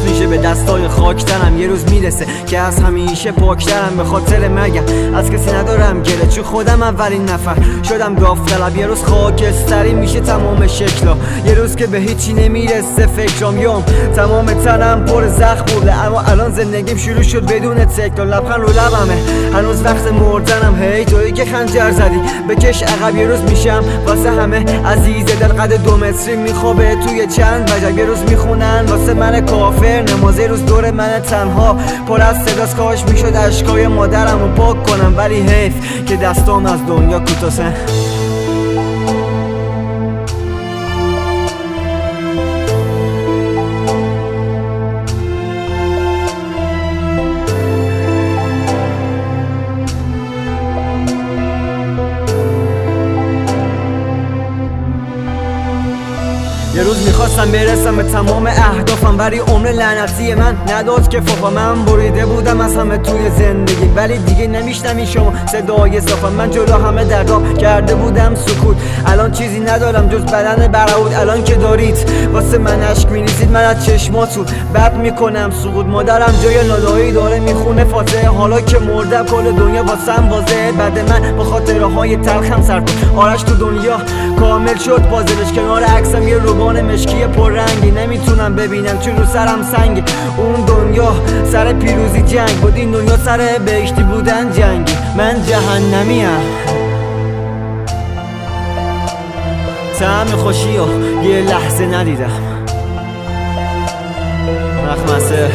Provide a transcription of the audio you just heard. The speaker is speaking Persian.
Coffee. دستای خاکترم یه روز می‌رسه که از همیشه پاکترم به خاطر مرگم از کسی ندارم گله چون خودم اولین نفر. شدم گاف یه روز خاکستری میشه تمام شکلا یه روز که به هیچی نمی‌رسه فکرام. یوم تمام تنم پر زخم بوده اما الان زندگیم شروع شد بدون تکل لبخند رو لبمه هنوز وقت مردنم. هی توی که خنجر زدی بکش عقب. یه روز میشم واسه همه عزیز دل قد دو متری میخوابه توی چند وجب. یه روز می‌خونن واسه من کافر نمازه روز دور من تنها پر از صداست کاش می‌شد اشکای مادرم رو پاک کنم. ولی حیف که دستام از دنیا کوتاسه یه روز می‌خواستم برسم به تمام اهدافم ولی عمر لعنتی من نداد که فاقا من بریده بودم از همه توی زندگی. ولی دیگه نمیشتم این شما صدای صافم. من جلو همه دردا کرده بودم سکوت. الان چیزی ندارم جز بدن برعود. الان که دارید واسه من عشق مینیزید من از چشماتون بد می‌کنم. سقوط مادرم جای نادایی داره می‌خونه فاتحه حالا که مردم کل دنیا واسم بازه بعد من با خاطره های تلخم سر آرش تو دنیا کامل شد. بازلش کنار عکسم یه روبان مشکی پررنگی. نمی‌تونم ببینم چون رو سرم سنگ اون دنیا سر پیروزی جنگ. بود این دنیا سر بهشتی بودن جنگی. من جهنمیم تعم خوشی و یه لحظه ندیدم. مخمسه